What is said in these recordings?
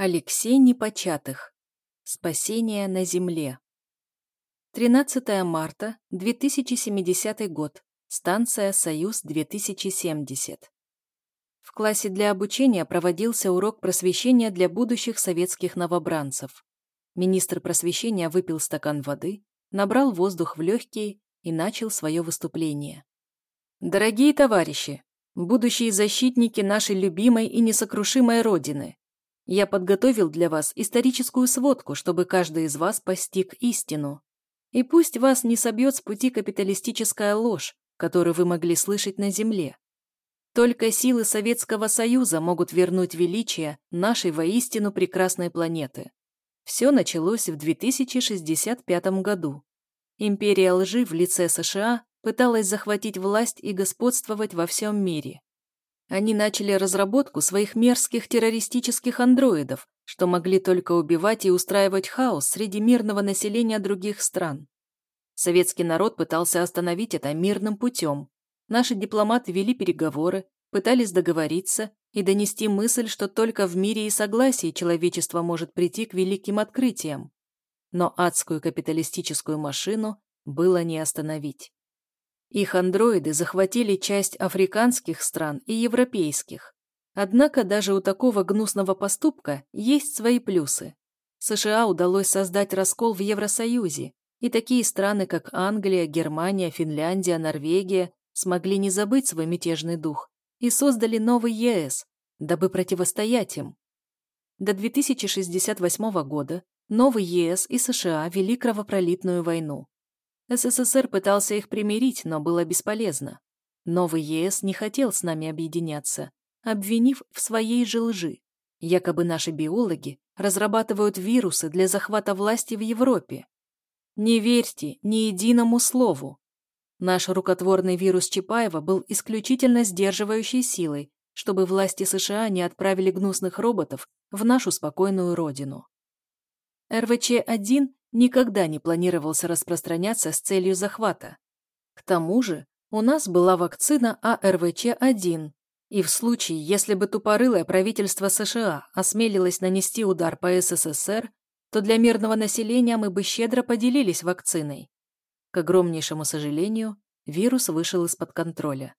Алексей Непочатых. Спасение на земле. 13 марта 2070 год. Станция «Союз-2070». В классе для обучения проводился урок просвещения для будущих советских новобранцев. Министр просвещения выпил стакан воды, набрал воздух в легкие и начал свое выступление. Дорогие товарищи, будущие защитники нашей любимой и несокрушимой Родины, я подготовил для вас историческую сводку, чтобы каждый из вас постиг истину. И пусть вас не собьет с пути капиталистическая ложь, которую вы могли слышать на Земле. Только силы Советского Союза могут вернуть величие нашей воистину прекрасной планеты. Все началось в 2065 году. Империя лжи в лице США пыталась захватить власть и господствовать во всем мире. Они начали разработку своих мерзких террористических андроидов, что могли только убивать и устраивать хаос среди мирного населения других стран. Советский народ пытался остановить это мирным путем. Наши дипломаты вели переговоры, пытались договориться и донести мысль, что только в мире и согласии человечество может прийти к великим открытиям. Но адскую капиталистическую машину было не остановить. Их андроиды захватили часть африканских стран и европейских. Однако даже у такого гнусного поступка есть свои плюсы. США удалось создать раскол в Евросоюзе, и такие страны, как Англия, Германия, Финляндия, Норвегия смогли не забыть свой мятежный дух и создали новый ЕС, дабы противостоять им. До 2068 года новый ЕС и США вели кровопролитную войну. СССР пытался их примирить, но было бесполезно. Новый ЕС не хотел с нами объединяться, обвинив в своей же лжи. Якобы наши биологи разрабатывают вирусы для захвата власти в Европе. Не верьте ни единому слову. Наш рукотворный вирус Чапаева был исключительно сдерживающей силой, чтобы власти США не отправили гнусных роботов в нашу спокойную родину. РВЧ-1 никогда не планировался распространяться с целью захвата. К тому же у нас была вакцина АРВЧ-1, и в случае, если бы тупорылое правительство США осмелилось нанести удар по СССР, то для мирного населения мы бы щедро поделились вакциной. К огромнейшему сожалению, вирус вышел из-под контроля.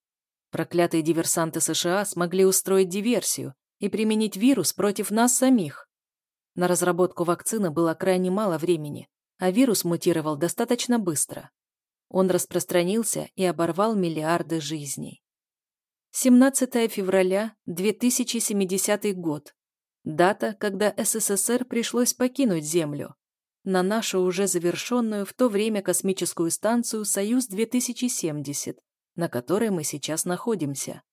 Проклятые диверсанты США смогли устроить диверсию и применить вирус против нас самих. На разработку вакцины было крайне мало времени, а вирус мутировал достаточно быстро. Он распространился и оборвал миллиарды жизней. 17 февраля 2070 год. Дата, когда СССР пришлось покинуть Землю. На нашу уже завершенную в то время космическую станцию «Союз-2070», на которой мы сейчас находимся.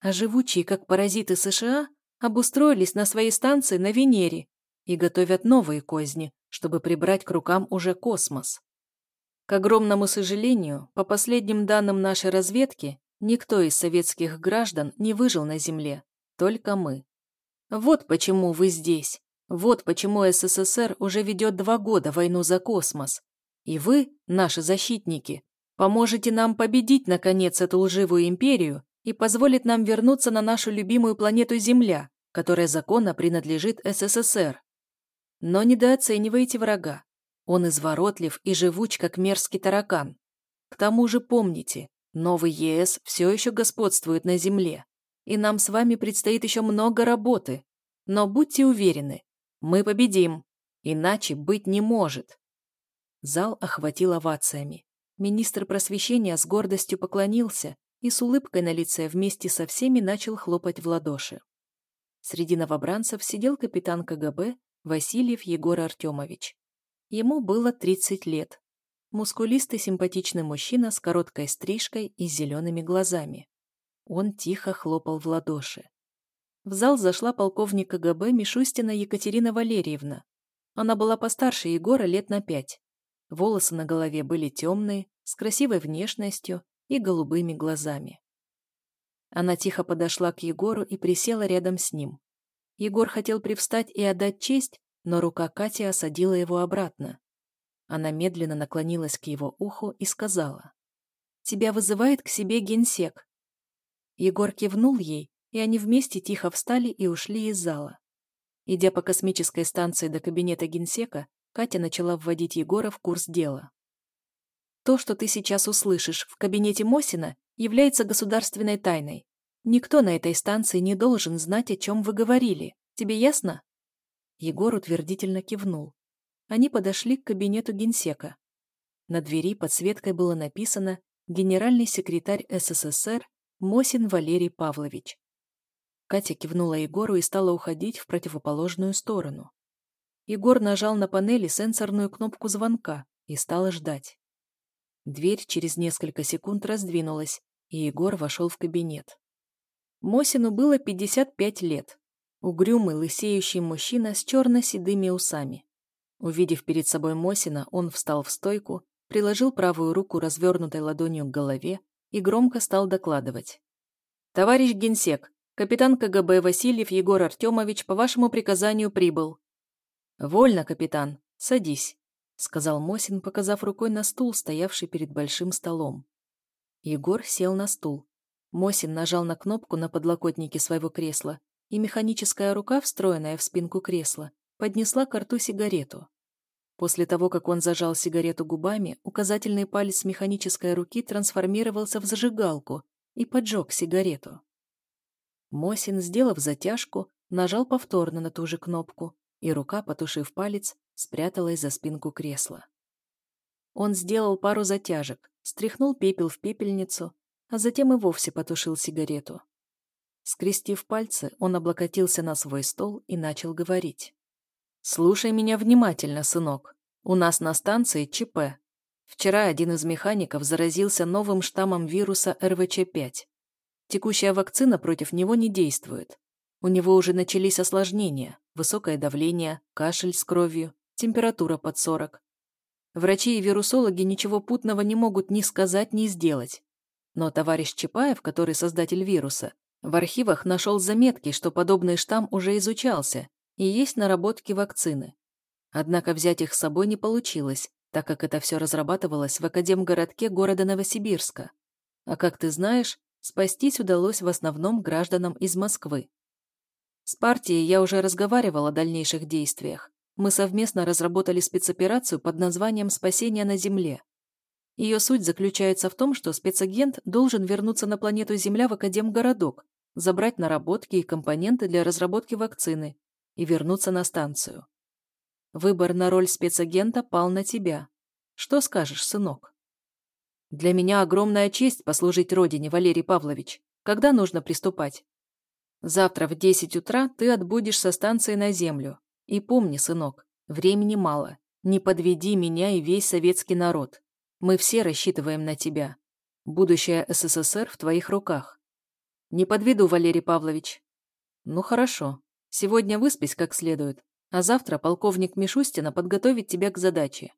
А живучие, как паразиты США, обустроились на своей станции на Венере и готовят новые козни, чтобы прибрать к рукам уже космос. К огромному сожалению, по последним данным нашей разведки, никто из советских граждан не выжил на Земле, только мы. Вот почему вы здесь. Вот почему СССР уже ведет два года войну за космос. И вы, наши защитники, поможете нам победить, наконец, эту лживую империю и позволит нам вернуться на нашу любимую планету Земля, которая законно принадлежит СССР. Но недооценивайте врага. Он изворотлив и живуч, как мерзкий таракан. К тому же помните, новый ЕС все еще господствует на Земле, и нам с вами предстоит еще много работы. Но будьте уверены, мы победим, иначе быть не может. Зал охватил овациями. Министр просвещения с гордостью поклонился и с улыбкой на лице вместе со всеми начал хлопать в ладоши. Среди новобранцев сидел капитан КГБ Васильев Егор Артемович. Ему было 30 лет. Мускулистый симпатичный мужчина с короткой стрижкой и зелеными глазами. Он тихо хлопал в ладоши. В зал зашла полковник КГБ Мишустина Екатерина Валерьевна. Она была постарше Егора лет на пять. Волосы на голове были темные, с красивой внешностью и голубыми глазами. Она тихо подошла к Егору и присела рядом с ним. Егор хотел привстать и отдать честь, но рука Кати осадила его обратно. Она медленно наклонилась к его уху и сказала. «Тебя вызывает к себе генсек». Егор кивнул ей, и они вместе тихо встали и ушли из зала. Идя по космической станции до кабинета генсека, Катя начала вводить Егора в курс дела. То, что ты сейчас услышишь в кабинете Мосина, является государственной тайной. Никто на этой станции не должен знать, о чем вы говорили. Тебе ясно?» Егор утвердительно кивнул. Они подошли к кабинету генсека. На двери подсветкой было написано «Генеральный секретарь СССР Мосин Валерий Павлович». Катя кивнула Егору и стала уходить в противоположную сторону. Егор нажал на панели сенсорную кнопку звонка и стал ждать. Дверь через несколько секунд раздвинулась, и Егор вошел в кабинет. Мосину было 55 лет. Угрюмый, лысеющий мужчина с черно-седыми усами. Увидев перед собой Мосина, он встал в стойку, приложил правую руку развернутой ладонью к голове и громко стал докладывать. «Товарищ генсек, Капитан КГБ Васильев Егор Артемович по вашему приказанию прибыл. Вольно, капитан. Садись, сказал Мосин, показав рукой на стул, стоявший перед большим столом. Егор сел на стул. Мосин нажал на кнопку на подлокотнике своего кресла, и механическая рука, встроенная в спинку кресла, поднесла к рту сигарету. После того, как он зажал сигарету губами, указательный палец механической руки трансформировался в зажигалку и поджег сигарету. Мосин, сделав затяжку, нажал повторно на ту же кнопку, и рука, потушив палец, спряталась за спинку кресла. Он сделал пару затяжек, стряхнул пепел в пепельницу, а затем и вовсе потушил сигарету. Скрестив пальцы, он облокотился на свой стол и начал говорить. «Слушай меня внимательно, сынок. У нас на станции ЧП. Вчера один из механиков заразился новым штаммом вируса РВЧ-5. Текущая вакцина против него не действует. У него уже начались осложнения, высокое давление, кашель с кровью, температура под 40. Врачи и вирусологи ничего путного не могут ни сказать, ни сделать. Но товарищ Чапаев, который создатель вируса, в архивах нашел заметки, что подобный штамм уже изучался и есть наработки вакцины. Однако взять их с собой не получилось, так как это все разрабатывалось в Академгородке города Новосибирска. А как ты знаешь, Спастись удалось в основном гражданам из Москвы. С партией я уже разговаривал о дальнейших действиях. Мы совместно разработали спецоперацию под названием «Спасение на Земле». Ее суть заключается в том, что спецагент должен вернуться на планету Земля в Академгородок, забрать наработки и компоненты для разработки вакцины и вернуться на станцию. Выбор на роль спецагента пал на тебя. Что скажешь, сынок? Для меня огромная честь послужить родине, Валерий Павлович. Когда нужно приступать? Завтра в 10 утра ты отбудешь со станции на землю. И помни, сынок, времени мало. Не подведи меня и весь советский народ. Мы все рассчитываем на тебя. Будущее СССР в твоих руках. Не подведу, Валерий Павлович. Ну хорошо. Сегодня выспись как следует, а завтра полковник Мишустина подготовит тебя к задаче.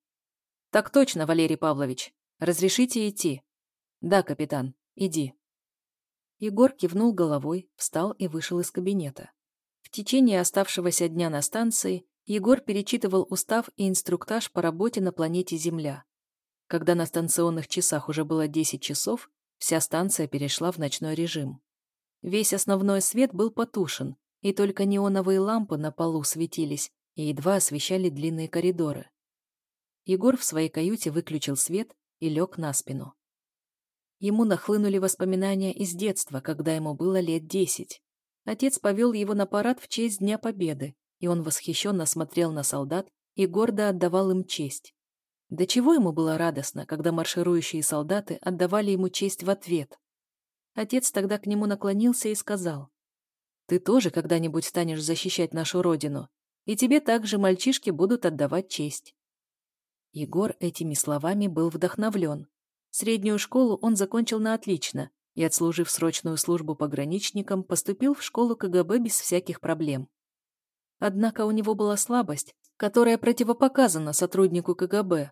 Так точно, Валерий Павлович. «Разрешите идти?» «Да, капитан, иди». Егор кивнул головой, встал и вышел из кабинета. В течение оставшегося дня на станции Егор перечитывал устав и инструктаж по работе на планете Земля. Когда на станционных часах уже было 10 часов, вся станция перешла в ночной режим. Весь основной свет был потушен, и только неоновые лампы на полу светились и едва освещали длинные коридоры. Егор в своей каюте выключил свет и лег на спину. Ему нахлынули воспоминания из детства, когда ему было лет десять. Отец повел его на парад в честь Дня Победы, и он восхищенно смотрел на солдат и гордо отдавал им честь. До чего ему было радостно, когда марширующие солдаты отдавали ему честь в ответ. Отец тогда к нему наклонился и сказал, «Ты тоже когда-нибудь станешь защищать нашу родину, и тебе также мальчишки будут отдавать честь. Егор этими словами был вдохновлен. Среднюю школу он закончил на отлично и, отслужив срочную службу пограничником, поступил в школу КГБ без всяких проблем. Однако у него была слабость, которая противопоказана сотруднику КГБ.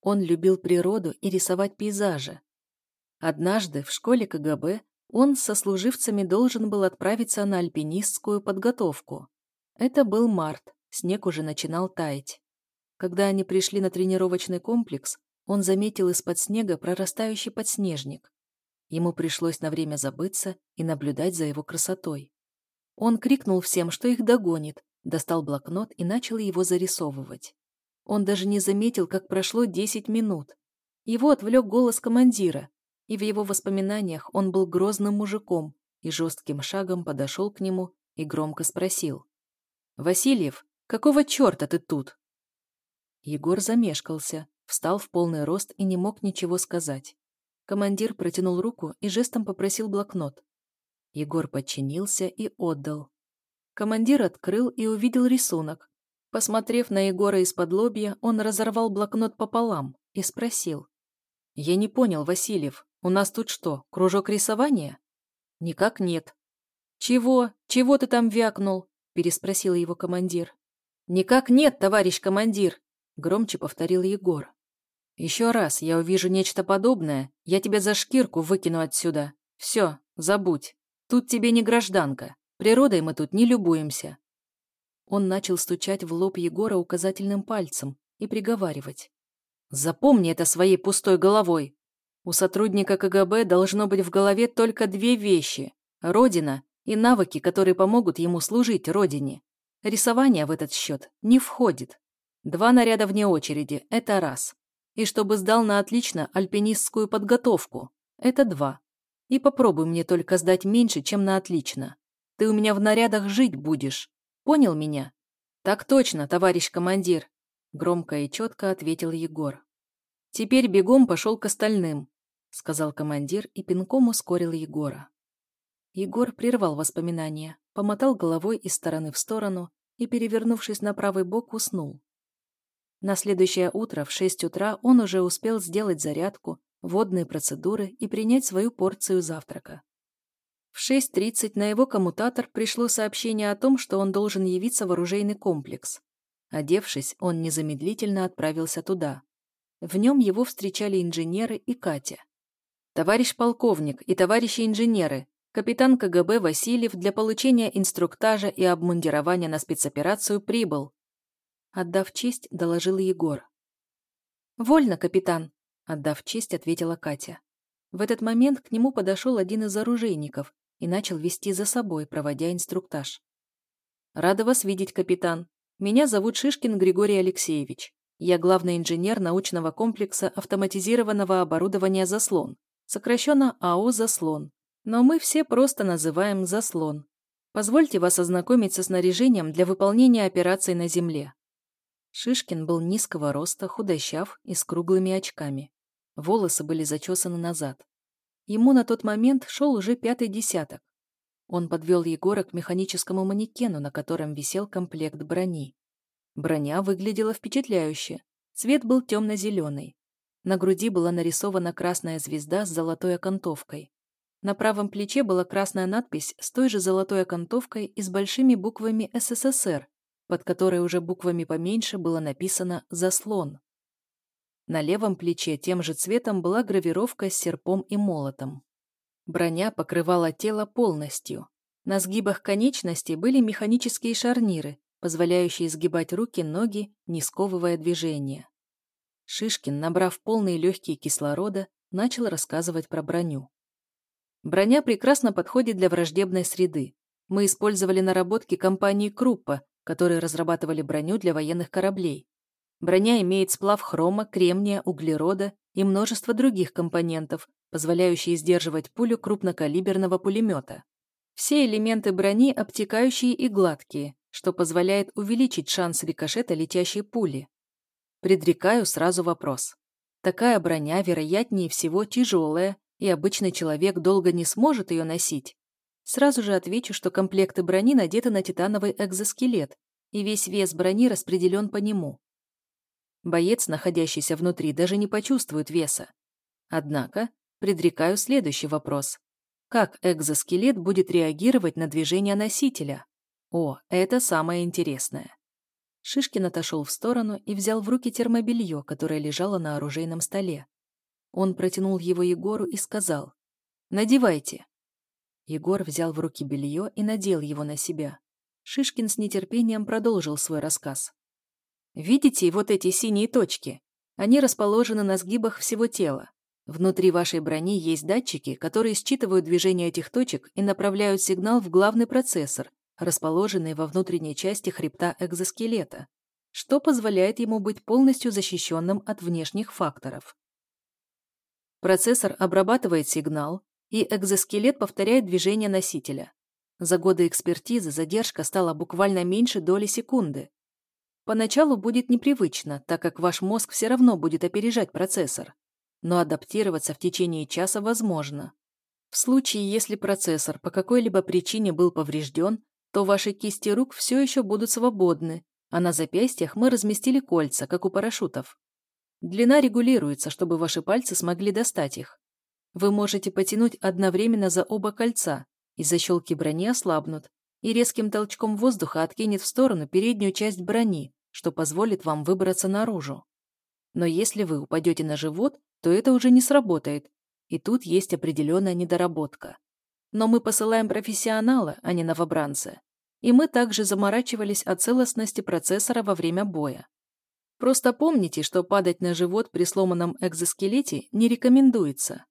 Он любил природу и рисовать пейзажи. Однажды в школе КГБ он со служивцами должен был отправиться на альпинистскую подготовку. Это был март, снег уже начинал таять. Когда они пришли на тренировочный комплекс, он заметил из-под снега прорастающий подснежник. Ему пришлось на время забыться и наблюдать за его красотой. Он крикнул всем, что их догонит, достал блокнот и начал его зарисовывать. Он даже не заметил, как прошло 10 минут. Его отвлек голос командира, и в его воспоминаниях он был грозным мужиком и жестким шагом подошел к нему и громко спросил. «Васильев, какого черта ты тут?» Егор замешкался, встал в полный рост и не мог ничего сказать. Командир протянул руку и жестом попросил блокнот. Егор подчинился и отдал. Командир открыл и увидел рисунок. Посмотрев на Егора из-под лобья, он разорвал блокнот пополам и спросил. «Я не понял, Васильев, у нас тут что, кружок рисования?» «Никак нет». «Чего? Чего ты там вякнул?» переспросил его командир. «Никак нет, товарищ командир!» громче повторил Егор. Еще раз я увижу нечто подобное, я тебя за шкирку выкину отсюда. Все, забудь. Тут тебе не гражданка. Природой мы тут не любуемся. Он начал стучать в лоб Егора указательным пальцем и приговаривать. Запомни это своей пустой головой. У сотрудника КГБ должно быть в голове только две вещи – Родина и навыки, которые помогут ему служить Родине. Рисование в этот счет не входит. Два наряда вне очереди – это раз и чтобы сдал на отлично альпинистскую подготовку. Это два. И попробуй мне только сдать меньше, чем на отлично. Ты у меня в нарядах жить будешь. Понял меня? Так точно, товарищ командир, громко и четко ответил Егор. Теперь бегом пошел к остальным, сказал командир и пинком ускорил Егора. Егор прервал воспоминания, помотал головой из стороны в сторону и, перевернувшись на правый бок, уснул. На следующее утро в 6 утра он уже успел сделать зарядку, водные процедуры и принять свою порцию завтрака. В 6.30 на его коммутатор пришло сообщение о том, что он должен явиться в оружейный комплекс. Одевшись, он незамедлительно отправился туда. В нем его встречали инженеры и Катя. «Товарищ полковник и товарищи инженеры, капитан КГБ Васильев для получения инструктажа и обмундирования на спецоперацию прибыл», Отдав честь, доложил Егор. «Вольно, капитан», — отдав честь, ответила Катя. В этот момент к нему подошел один из оружейников и начал вести за собой, проводя инструктаж. «Рада вас видеть, капитан. Меня зовут Шишкин Григорий Алексеевич. Я главный инженер научного комплекса автоматизированного оборудования «Заслон», сокращенно АО «Заслон». Но мы все просто называем «Заслон». Позвольте вас ознакомить со снаряжением для выполнения операций на Земле. Шишкин был низкого роста, худощав и с круглыми очками. Волосы были зачесаны назад. Ему на тот момент шел уже пятый десяток. Он подвел Егора к механическому манекену, на котором висел комплект брони. Броня выглядела впечатляюще. Цвет был темно-зеленый. На груди была нарисована красная звезда с золотой окантовкой. На правом плече была красная надпись с той же золотой окантовкой и с большими буквами «СССР», под которой уже буквами поменьше было написано «Заслон». На левом плече тем же цветом была гравировка с серпом и молотом. Броня покрывала тело полностью. На сгибах конечностей были механические шарниры, позволяющие сгибать руки, ноги, не сковывая движения. Шишкин, набрав полные легкие кислорода, начал рассказывать про броню. Броня прекрасно подходит для враждебной среды. Мы использовали наработки компании Круппа, которые разрабатывали броню для военных кораблей. Броня имеет сплав хрома, кремния, углерода и множество других компонентов, позволяющие сдерживать пулю крупнокалиберного пулемета. Все элементы брони обтекающие и гладкие, что позволяет увеличить шанс рикошета летящей пули. Предрекаю сразу вопрос. Такая броня, вероятнее всего, тяжелая, и обычный человек долго не сможет ее носить. Сразу же отвечу, что комплекты брони надеты на титановый экзоскелет, и весь вес брони распределен по нему. Боец, находящийся внутри, даже не почувствует веса. Однако, предрекаю следующий вопрос. Как экзоскелет будет реагировать на движение носителя? О, это самое интересное. Шишкин отошел в сторону и взял в руки термобелье, которое лежало на оружейном столе. Он протянул его Егору и сказал «Надевайте». Егор взял в руки белье и надел его на себя. Шишкин с нетерпением продолжил свой рассказ. «Видите вот эти синие точки? Они расположены на сгибах всего тела. Внутри вашей брони есть датчики, которые считывают движение этих точек и направляют сигнал в главный процессор, расположенные во внутренней части хребта экзоскелета, что позволяет ему быть полностью защищенным от внешних факторов. Процессор обрабатывает сигнал, и экзоскелет повторяет движение носителя. За годы экспертизы задержка стала буквально меньше доли секунды. Поначалу будет непривычно, так как ваш мозг все равно будет опережать процессор, но адаптироваться в течение часа возможно. В случае, если процессор по какой-либо причине был поврежден, то ваши кисти рук все еще будут свободны, а на запястьях мы разместили кольца, как у парашютов. Длина регулируется, чтобы ваши пальцы смогли достать их. Вы можете потянуть одновременно за оба кольца, и защелки брони ослабнут, и резким толчком воздуха откинет в сторону переднюю часть брони, что позволит вам выбраться наружу. Но если вы упадете на живот, то это уже не сработает, и тут есть определенная недоработка. Но мы посылаем профессионала, а не новобранца. И мы также заморачивались о целостности процессора во время боя. Просто помните, что падать на живот при сломанном экзоскелете не рекомендуется.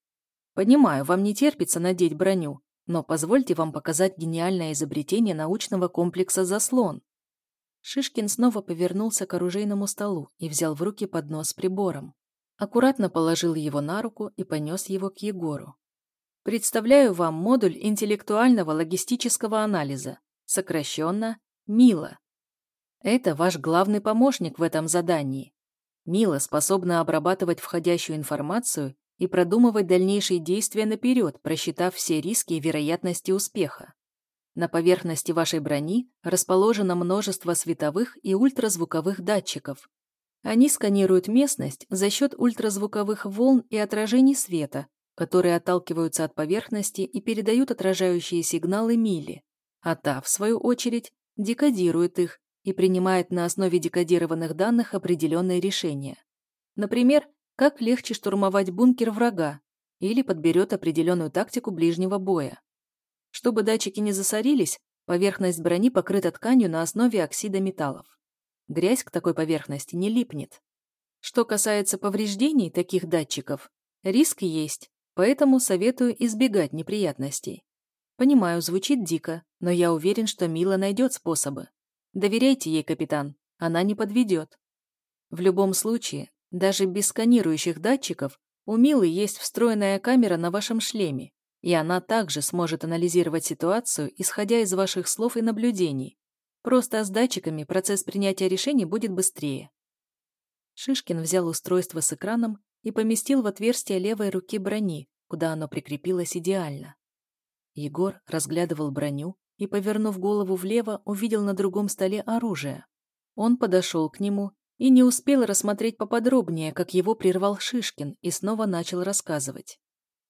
Понимаю, вам не терпится надеть броню, но позвольте вам показать гениальное изобретение научного комплекса «Заслон». Шишкин снова повернулся к оружейному столу и взял в руки поднос с прибором. Аккуратно положил его на руку и понес его к Егору. Представляю вам модуль интеллектуального логистического анализа, сокращенно МИЛА. Это ваш главный помощник в этом задании. Мила способна обрабатывать входящую информацию и продумывать дальнейшие действия наперед, просчитав все риски и вероятности успеха. На поверхности вашей брони расположено множество световых и ультразвуковых датчиков. Они сканируют местность за счет ультразвуковых волн и отражений света, которые отталкиваются от поверхности и передают отражающие сигналы Мили, а та, в свою очередь, декодирует их и принимает на основе декодированных данных определенные решения. Например, как легче штурмовать бункер врага или подберет определенную тактику ближнего боя. Чтобы датчики не засорились, поверхность брони покрыта тканью на основе оксида металлов. Грязь к такой поверхности не липнет. Что касается повреждений таких датчиков, риск есть, поэтому советую избегать неприятностей. Понимаю, звучит дико, но я уверен, что Мила найдет способы. Доверяйте ей, капитан, она не подведет. В любом случае, даже без сканирующих датчиков, у Милы есть встроенная камера на вашем шлеме, и она также сможет анализировать ситуацию, исходя из ваших слов и наблюдений. Просто с датчиками процесс принятия решений будет быстрее. Шишкин взял устройство с экраном и поместил в отверстие левой руки брони, куда оно прикрепилось идеально. Егор разглядывал броню, и, повернув голову влево, увидел на другом столе оружие. Он подошел к нему и не успел рассмотреть поподробнее, как его прервал Шишкин и снова начал рассказывать.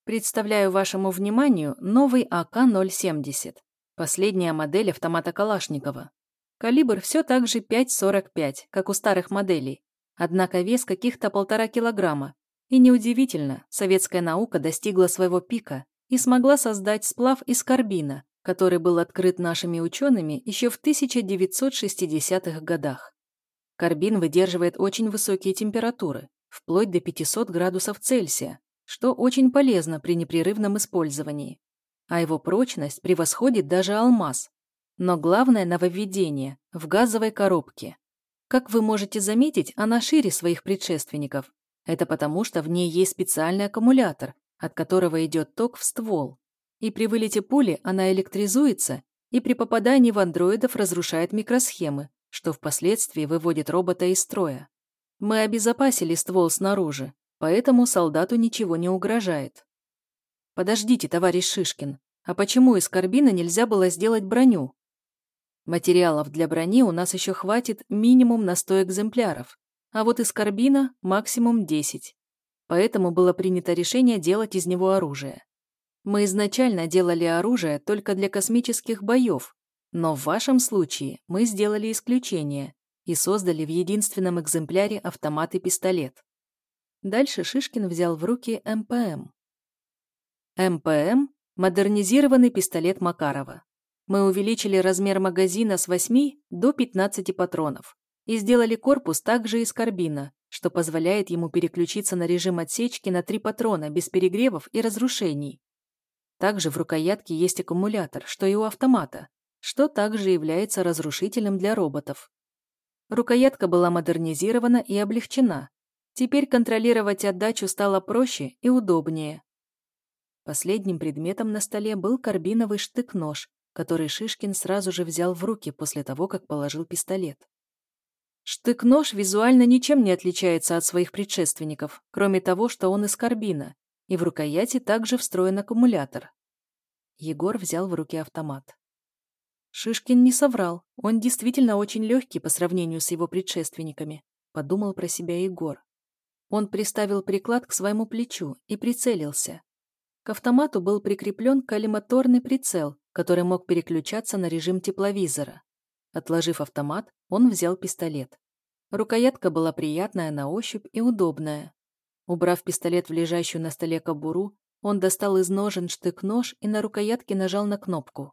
Представляю вашему вниманию новый АК-070, последняя модель автомата Калашникова. Калибр все так же 5,45, как у старых моделей, однако вес каких-то полтора килограмма. И неудивительно, советская наука достигла своего пика и смогла создать сплав из карбина, который был открыт нашими учеными еще в 1960-х годах. Карбин выдерживает очень высокие температуры, вплоть до 500 градусов Цельсия, что очень полезно при непрерывном использовании. А его прочность превосходит даже алмаз. Но главное нововведение – в газовой коробке. Как вы можете заметить, она шире своих предшественников. Это потому, что в ней есть специальный аккумулятор, от которого идет ток в ствол и при вылете пули она электризуется и при попадании в андроидов разрушает микросхемы, что впоследствии выводит робота из строя. Мы обезопасили ствол снаружи, поэтому солдату ничего не угрожает. Подождите, товарищ Шишкин, а почему из карбина нельзя было сделать броню? Материалов для брони у нас еще хватит минимум на 100 экземпляров, а вот из карбина максимум 10. Поэтому было принято решение делать из него оружие. Мы изначально делали оружие только для космических боев, но в вашем случае мы сделали исключение и создали в единственном экземпляре автомат и пистолет. Дальше Шишкин взял в руки МПМ. МПМ – модернизированный пистолет Макарова. Мы увеличили размер магазина с 8 до 15 патронов и сделали корпус также из карбина, что позволяет ему переключиться на режим отсечки на 3 патрона без перегревов и разрушений. Также в рукоятке есть аккумулятор, что и у автомата, что также является разрушительным для роботов. Рукоятка была модернизирована и облегчена. Теперь контролировать отдачу стало проще и удобнее. Последним предметом на столе был карбиновый штык-нож, который Шишкин сразу же взял в руки после того, как положил пистолет. Штык-нож визуально ничем не отличается от своих предшественников, кроме того, что он из карбина, и в рукояти также встроен аккумулятор. Егор взял в руки автомат. Шишкин не соврал, он действительно очень легкий по сравнению с его предшественниками, подумал про себя Егор. Он приставил приклад к своему плечу и прицелился. К автомату был прикреплен коллиматорный прицел, который мог переключаться на режим тепловизора. Отложив автомат, он взял пистолет. Рукоятка была приятная на ощупь и удобная. Убрав пистолет в лежащую на столе кобуру, он достал из ножен штык-нож и на рукоятке нажал на кнопку.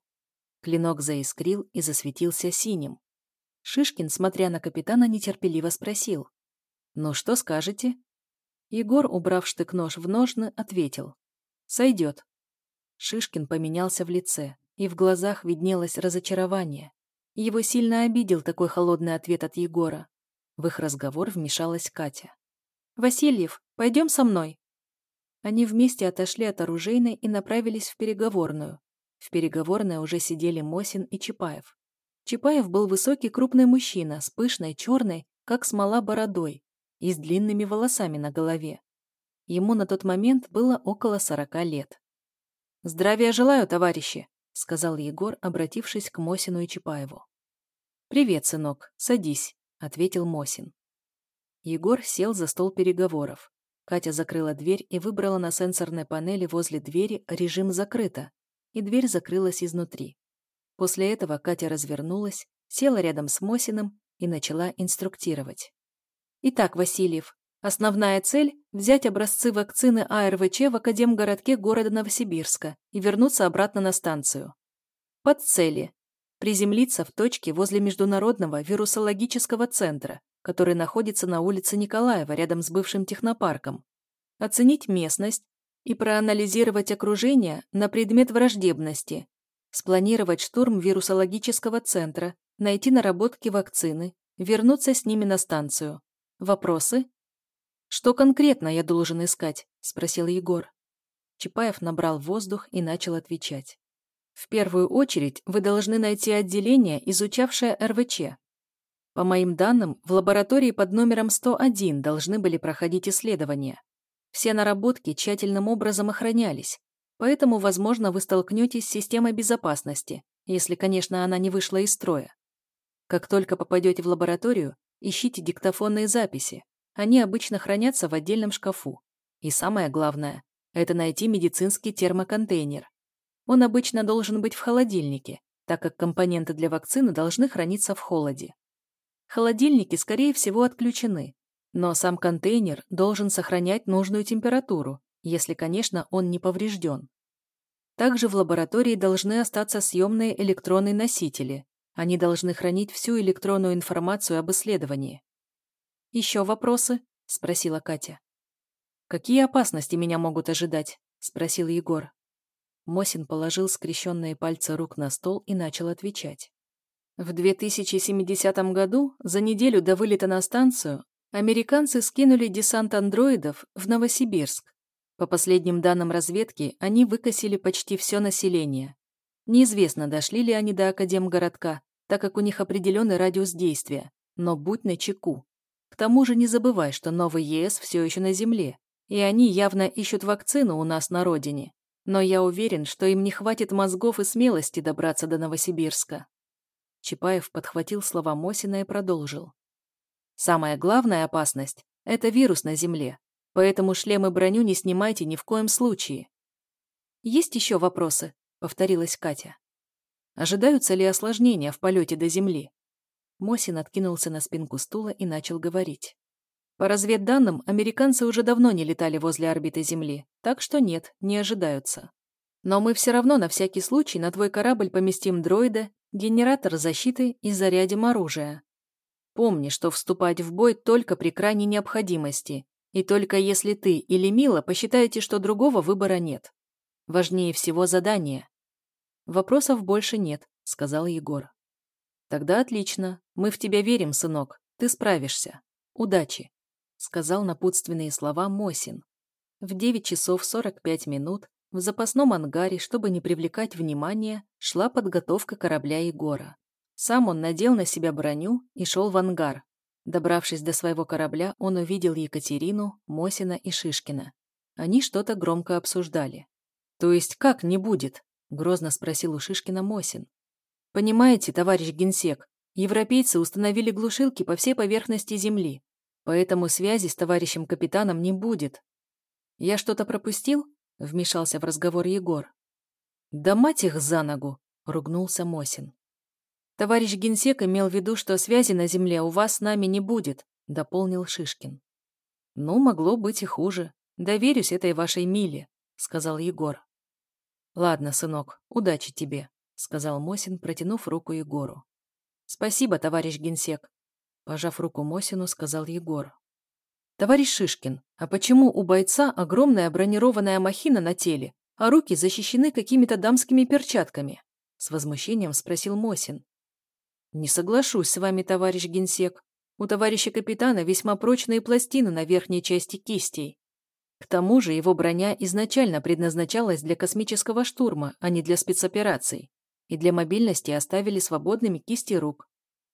Клинок заискрил и засветился синим. Шишкин, смотря на капитана, нетерпеливо спросил. «Ну что скажете?» Егор, убрав штык-нож в ножны, ответил. «Сойдет». Шишкин поменялся в лице, и в глазах виднелось разочарование. Его сильно обидел такой холодный ответ от Егора. В их разговор вмешалась Катя. «Васильев, пойдем со мной». Они вместе отошли от оружейной и направились в переговорную. В переговорной уже сидели Мосин и Чапаев. Чапаев был высокий крупный мужчина с пышной, черной, как смола бородой, и с длинными волосами на голове. Ему на тот момент было около сорока лет. «Здравия желаю, товарищи!» — сказал Егор, обратившись к Мосину и Чапаеву. «Привет, сынок, садись», — ответил Мосин. Егор сел за стол переговоров. Катя закрыла дверь и выбрала на сенсорной панели возле двери режим «закрыто», и дверь закрылась изнутри. После этого Катя развернулась, села рядом с Мосиным и начала инструктировать. «Итак, Васильев, Основная цель – взять образцы вакцины АРВЧ в Академгородке города Новосибирска и вернуться обратно на станцию. Под цели – приземлиться в точке возле Международного вирусологического центра, который находится на улице Николаева рядом с бывшим технопарком, оценить местность и проанализировать окружение на предмет враждебности, спланировать штурм вирусологического центра, найти наработки вакцины, вернуться с ними на станцию. Вопросы? «Что конкретно я должен искать?» – спросил Егор. Чапаев набрал воздух и начал отвечать. «В первую очередь вы должны найти отделение, изучавшее РВЧ. По моим данным, в лаборатории под номером 101 должны были проходить исследования. Все наработки тщательным образом охранялись, поэтому, возможно, вы столкнетесь с системой безопасности, если, конечно, она не вышла из строя. Как только попадете в лабораторию, ищите диктофонные записи, они обычно хранятся в отдельном шкафу. И самое главное – это найти медицинский термоконтейнер. Он обычно должен быть в холодильнике, так как компоненты для вакцины должны храниться в холоде. Холодильники, скорее всего, отключены, но сам контейнер должен сохранять нужную температуру, если, конечно, он не поврежден. Также в лаборатории должны остаться съемные электронные носители. Они должны хранить всю электронную информацию об исследовании. «Еще вопросы?» – спросила Катя. «Какие опасности меня могут ожидать?» – спросил Егор. Мосин положил скрещенные пальцы рук на стол и начал отвечать. В 2070 году, за неделю до вылета на станцию, американцы скинули десант андроидов в Новосибирск. По последним данным разведки, они выкосили почти все население. Неизвестно, дошли ли они до Академгородка, так как у них определенный радиус действия, но будь начеку. К тому же не забывай, что новый ЕС все еще на Земле, и они явно ищут вакцину у нас на родине. Но я уверен, что им не хватит мозгов и смелости добраться до Новосибирска. Чапаев подхватил слова Мосина и продолжил. Самая главная опасность – это вирус на Земле, поэтому шлем и броню не снимайте ни в коем случае. «Есть еще вопросы?» – повторилась Катя. Ожидаются ли осложнения в полете до Земли? Мосин откинулся на спинку стула и начал говорить. По разведданным, американцы уже давно не летали возле орбиты Земли, так что нет, не ожидаются. Но мы все равно на всякий случай на твой корабль поместим дроида, генератор защиты и зарядим оружие. Помни, что вступать в бой только при крайней необходимости, и только если ты или Мила посчитаете, что другого выбора нет. Важнее всего задание. Вопросов больше нет, сказал Егор. Тогда отлично. Мы в тебя верим, сынок. Ты справишься. Удачи, сказал напутственные слова Мосин. В 9 часов 45 минут в запасном ангаре, чтобы не привлекать внимания, шла подготовка корабля Егора. Сам он надел на себя броню и шел в ангар. Добравшись до своего корабля, он увидел Екатерину, Мосина и Шишкина. Они что-то громко обсуждали. «То есть как не будет?» – грозно спросил у Шишкина Мосин. «Понимаете, товарищ генсек, европейцы установили глушилки по всей поверхности Земли, поэтому связи с товарищем капитаном не будет». «Я что-то пропустил?» – вмешался в разговор Егор. «Да мать их за ногу!» – ругнулся Мосин. «Товарищ генсек имел в виду, что связи на Земле у вас с нами не будет», — дополнил Шишкин. «Ну, могло быть и хуже. Доверюсь этой вашей Миле», — сказал Егор. «Ладно, сынок, удачи тебе», — сказал Мосин, протянув руку Егору. «Спасибо, товарищ генсек», — пожав руку Мосину, сказал Егор. «Товарищ Шишкин, а почему у бойца огромная бронированная махина на теле, а руки защищены какими-то дамскими перчатками?» С возмущением спросил Мосин. «Не соглашусь с вами, товарищ генсек. У товарища капитана весьма прочные пластины на верхней части кистей. К тому же его броня изначально предназначалась для космического штурма, а не для спецопераций, и для мобильности оставили свободными кисти рук.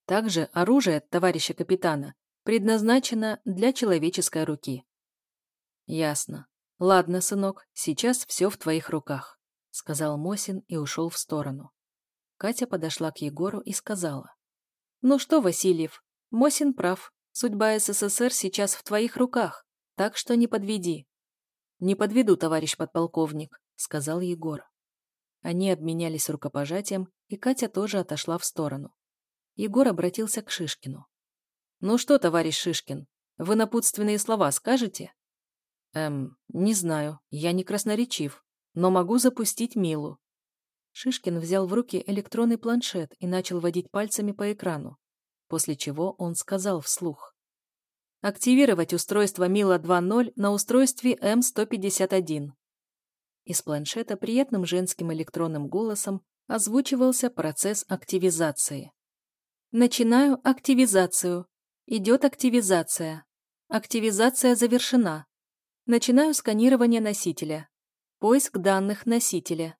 Также оружие товарища капитана предназначено для человеческой руки. Ясно. Ладно, сынок, сейчас все в твоих руках, сказал Мосин и ушел в сторону. Катя подошла к Егору и сказала. «Ну что, Васильев, Мосин прав. Судьба СССР сейчас в твоих руках, так что не подведи». «Не подведу, товарищ подполковник», — сказал Егор. Они обменялись рукопожатием, и Катя тоже отошла в сторону. Егор обратился к Шишкину. «Ну что, товарищ Шишкин, вы напутственные слова скажете?» «Эм, не знаю, я не красноречив, но могу запустить Милу. Шишкин взял в руки электронный планшет и начал водить пальцами по экрану, после чего он сказал вслух. «Активировать устройство Мила 2.0 на устройстве М151». Из планшета приятным женским электронным голосом озвучивался процесс активизации. «Начинаю активизацию. Идет активизация. Активизация завершена. Начинаю сканирование носителя. Поиск данных носителя.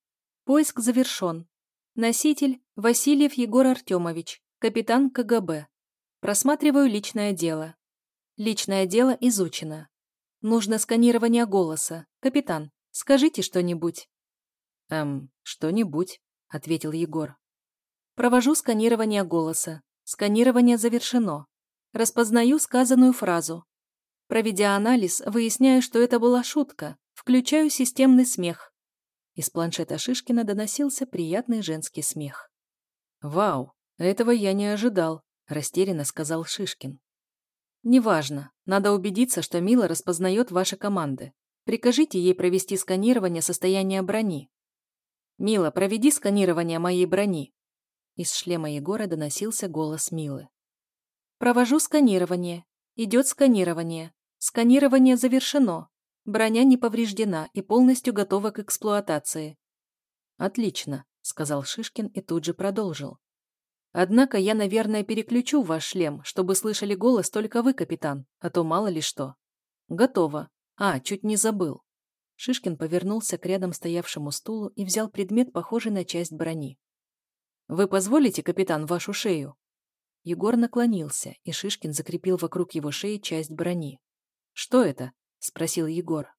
Поиск завершен. Носитель – Васильев Егор Артемович, капитан КГБ. Просматриваю личное дело. Личное дело изучено. Нужно сканирование голоса. Капитан, скажите что-нибудь. Эм, что-нибудь, ответил Егор. Провожу сканирование голоса. Сканирование завершено. Распознаю сказанную фразу. Проведя анализ, выясняю, что это была шутка. Включаю системный смех. Из планшета Шишкина доносился приятный женский смех. «Вау, этого я не ожидал», – растерянно сказал Шишкин. «Неважно. Надо убедиться, что Мила распознает ваши команды. Прикажите ей провести сканирование состояния брони». «Мила, проведи сканирование моей брони». Из шлема Егора доносился голос Милы. «Провожу сканирование. Идет сканирование. Сканирование завершено. Броня не повреждена и полностью готова к эксплуатации. «Отлично», — сказал Шишкин и тут же продолжил. «Однако я, наверное, переключу ваш шлем, чтобы слышали голос только вы, капитан, а то мало ли что». «Готово. А, чуть не забыл». Шишкин повернулся к рядом стоявшему стулу и взял предмет, похожий на часть брони. «Вы позволите, капитан, вашу шею?» Егор наклонился, и Шишкин закрепил вокруг его шеи часть брони. «Что это?» — спросил Егор.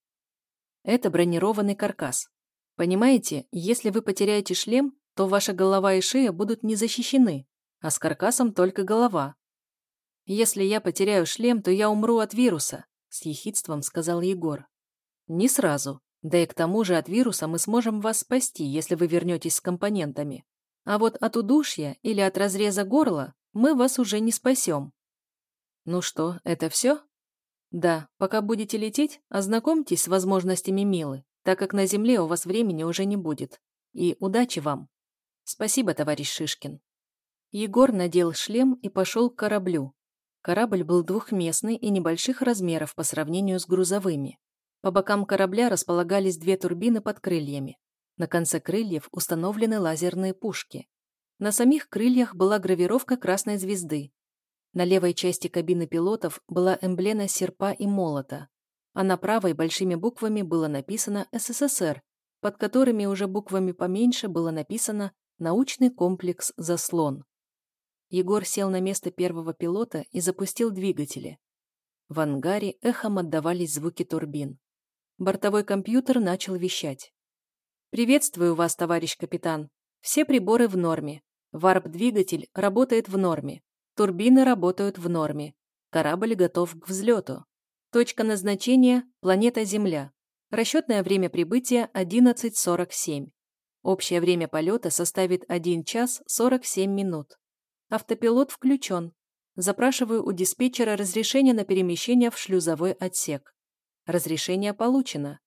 «Это бронированный каркас. Понимаете, если вы потеряете шлем, то ваша голова и шея будут не защищены, а с каркасом только голова. Если я потеряю шлем, то я умру от вируса», — с ехидством сказал Егор. «Не сразу. Да и к тому же от вируса мы сможем вас спасти, если вы вернетесь с компонентами. А вот от удушья или от разреза горла мы вас уже не спасем». «Ну что, это все?» Да, пока будете лететь, ознакомьтесь с возможностями Милы, так как на Земле у вас времени уже не будет. И удачи вам. Спасибо, товарищ Шишкин. Егор надел шлем и пошел к кораблю. Корабль был двухместный и небольших размеров по сравнению с грузовыми. По бокам корабля располагались две турбины под крыльями. На конце крыльев установлены лазерные пушки. На самих крыльях была гравировка красной звезды. На левой части кабины пилотов была эмблема серпа и молота, а на правой большими буквами было написано «СССР», под которыми уже буквами поменьше было написано «Научный комплекс «Заслон». Егор сел на место первого пилота и запустил двигатели. В ангаре эхом отдавались звуки турбин. Бортовой компьютер начал вещать. «Приветствую вас, товарищ капитан. Все приборы в норме. Варп-двигатель работает в норме. Турбины работают в норме. Корабль готов к взлету. Точка назначения – планета Земля. Расчетное время прибытия – 11.47. Общее время полета составит 1 час 47 минут. Автопилот включен. Запрашиваю у диспетчера разрешение на перемещение в шлюзовой отсек. Разрешение получено.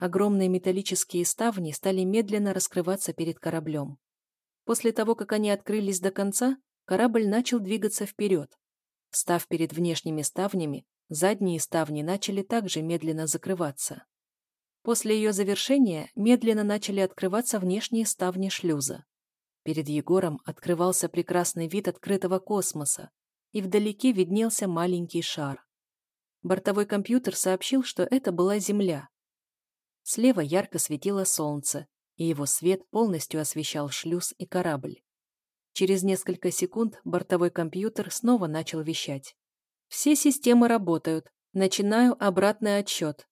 Огромные металлические ставни стали медленно раскрываться перед кораблем. После того, как они открылись до конца, корабль начал двигаться вперед. Став перед внешними ставнями, задние ставни начали также медленно закрываться. После ее завершения медленно начали открываться внешние ставни шлюза. Перед Егором открывался прекрасный вид открытого космоса, и вдалеке виднелся маленький шар. Бортовой компьютер сообщил, что это была Земля. Слева ярко светило солнце, и его свет полностью освещал шлюз и корабль. Через несколько секунд бортовой компьютер снова начал вещать. «Все системы работают. Начинаю обратный отсчет.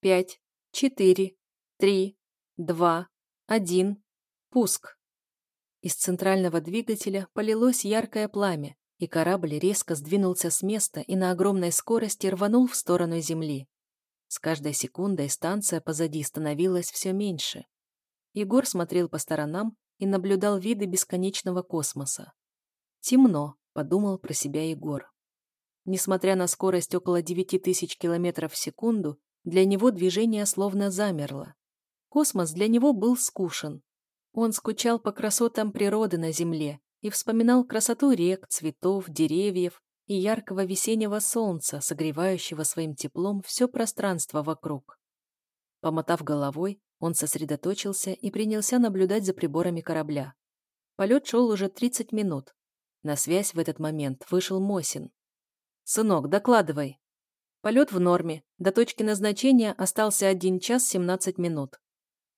Пять, четыре, три, два, один. Пуск». Из центрального двигателя полилось яркое пламя, и корабль резко сдвинулся с места и на огромной скорости рванул в сторону Земли. С каждой секундой станция позади становилась все меньше. Егор смотрел по сторонам и наблюдал виды бесконечного космоса. «Темно», — подумал про себя Егор. Несмотря на скорость около 9000 км в секунду, для него движение словно замерло. Космос для него был скушен, он скучал по красотам природы на земле и вспоминал красоту рек, цветов, деревьев и яркого весеннего солнца, согревающего своим теплом все пространство вокруг. Помотав головой, он сосредоточился и принялся наблюдать за приборами корабля. Полет шел уже 30 минут. На связь в этот момент вышел Мосин. «Сынок, докладывай». Полет в норме. До точки назначения остался 1 час 17 минут.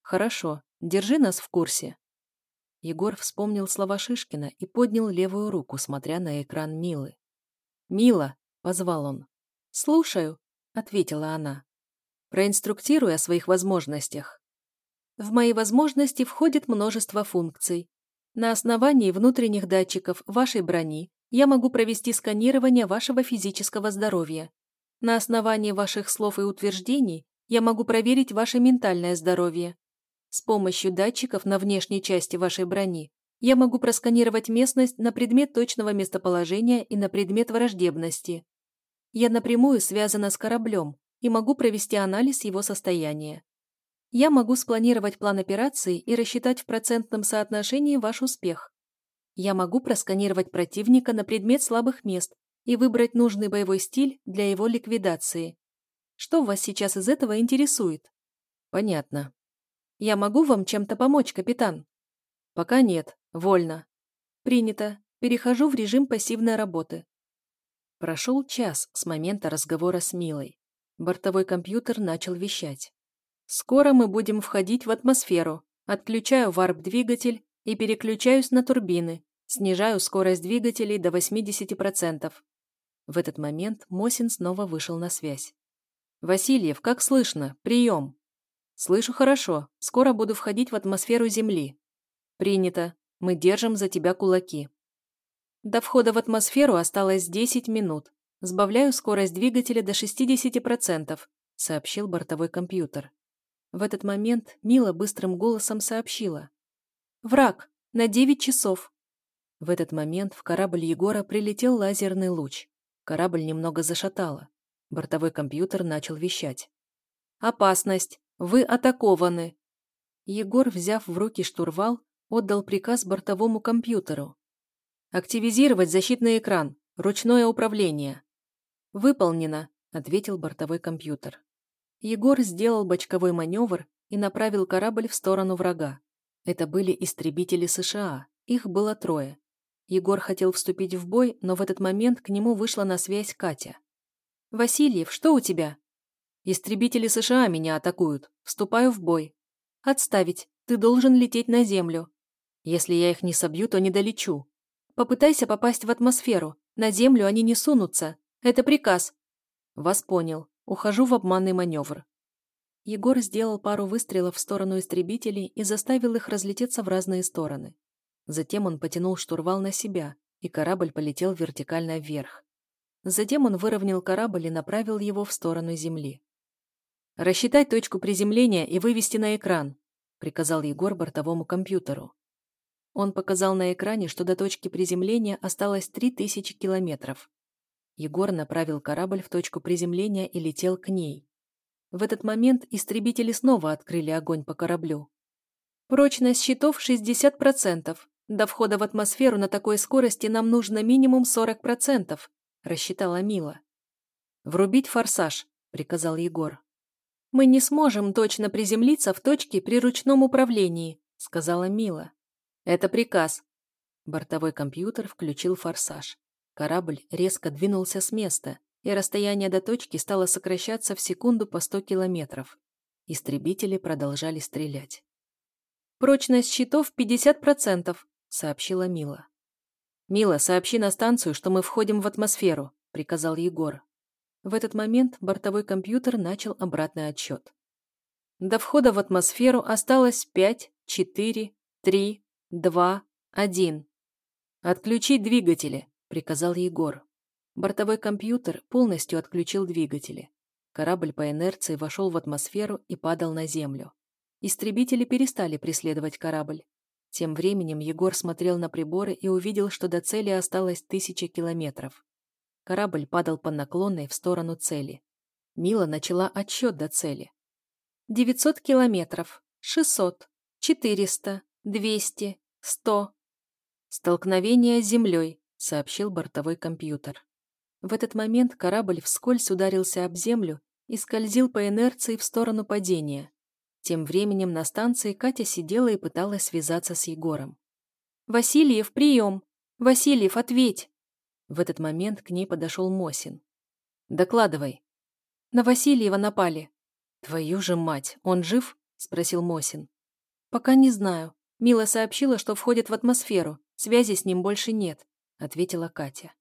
«Хорошо. Держи нас в курсе». Егор вспомнил слова Шишкина и поднял левую руку, смотря на экран Милы. «Мила!» — позвал он. «Слушаю», — ответила она. «Проинструктируй о своих возможностях». В мои возможности входит множество функций. На основании внутренних датчиков вашей брони я могу провести сканирование вашего физического здоровья. На основании ваших слов и утверждений я могу проверить ваше ментальное здоровье. С помощью датчиков на внешней части вашей брони я могу просканировать местность на предмет точного местоположения и на предмет враждебности. Я напрямую связана с кораблем и могу провести анализ его состояния. Я могу спланировать план операции и рассчитать в процентном соотношении ваш успех. Я могу просканировать противника на предмет слабых мест и выбрать нужный боевой стиль для его ликвидации. Что вас сейчас из этого интересует? Понятно. Я могу вам чем-то помочь, капитан? Пока нет. Вольно. Принято. Перехожу в режим пассивной работы. Прошел час с момента разговора с Милой. Бортовой компьютер начал вещать. Скоро мы будем входить в атмосферу. Отключаю варп-двигатель и переключаюсь на турбины. Снижаю скорость двигателей до 80%. В этот момент Мосин снова вышел на связь. «Васильев, как слышно? Прием!» «Слышу хорошо. Скоро буду входить в атмосферу Земли». «Принято. Мы держим за тебя кулаки». До входа в атмосферу осталось 10 минут. Сбавляю скорость двигателя до 60%, сообщил бортовой компьютер. В этот момент Мила быстрым голосом сообщила. «Враг! На 9 часов!» В этот момент в корабль Егора прилетел лазерный луч. Корабль немного зашатало. Бортовой компьютер начал вещать. «Опасность! Вы атакованы!» Егор, взяв в руки штурвал, отдал приказ бортовому компьютеру. «Активизировать защитный экран. Ручное управление». «Выполнено», — ответил бортовой компьютер. Егор сделал бочковой маневр и направил корабль в сторону врага. Это были истребители США, Их было трое. Егор хотел вступить в бой, но в этот момент к нему вышла на связь Катя. «Васильев, что у тебя?» «Истребители США меня атакуют. Вступаю в бой». «Отставить. Ты должен лететь на Землю. Если я их не собью, то не долечу. Попытайся попасть в атмосферу. На Землю они не сунутся. Это приказ». «Вас понял. Ухожу в обманный маневр». Егор сделал пару выстрелов в сторону истребителей и заставил их разлететься в разные стороны. Затем он потянул штурвал на себя, и корабль полетел вертикально вверх. Затем он выровнял корабль и направил его в сторону Земли. «Рассчитать точку приземления и вывести на экран», приказал Егор бортовому компьютеру. Он показал на экране, что до точки приземления осталось 3000 километров. Егор направил корабль в точку приземления и летел к ней. В этот момент истребители снова открыли огонь по кораблю. Прочность щитов 60%. До входа в атмосферу на такой скорости нам нужно минимум 40%, рассчитала Мила. «Врубить форсаж», — приказал Егор. «Мы не сможем точно приземлиться в точке при ручном управлении», — сказала Мила. «Это приказ». Бортовой компьютер включил форсаж. Корабль резко двинулся с места, и расстояние до точки стало сокращаться в секунду по 100 километров. Истребители продолжали стрелять. «Прочность щитов 50%, сообщила Мила. «Мила, сообщи на станцию, что мы входим в атмосферу», — приказал Егор. В этот момент бортовой компьютер начал обратный отсчет. До входа в атмосферу осталось пять, четыре, три, два, один. «Отключить двигатели», — приказал Егор. Бортовой компьютер полностью отключил двигатели. Корабль по инерции вошел в атмосферу и падал на землю. Истребители перестали преследовать корабль. Тем временем Егор смотрел на приборы и увидел, что до цели осталось тысяча километров. Корабль падал по наклонной в сторону цели. Мила начала отсчет до цели. «Девятьсот километров, шестьсот, четыреста, двести, сто». «Столкновение с землей», — сообщил бортовой компьютер. В этот момент корабль вскользь ударился об землю и скользил по инерции в сторону падения. Тем временем на станции Катя сидела и пыталась связаться с Егором. «Васильев, прием! Васильев, ответь!» В этот момент к ней подошел Мосин. «Докладывай». «На Васильева напали». «Твою же мать, он жив?» – спросил Мосин. «Пока не знаю. Мила сообщила, что входит в атмосферу. Связи с ним больше нет», – ответила Катя.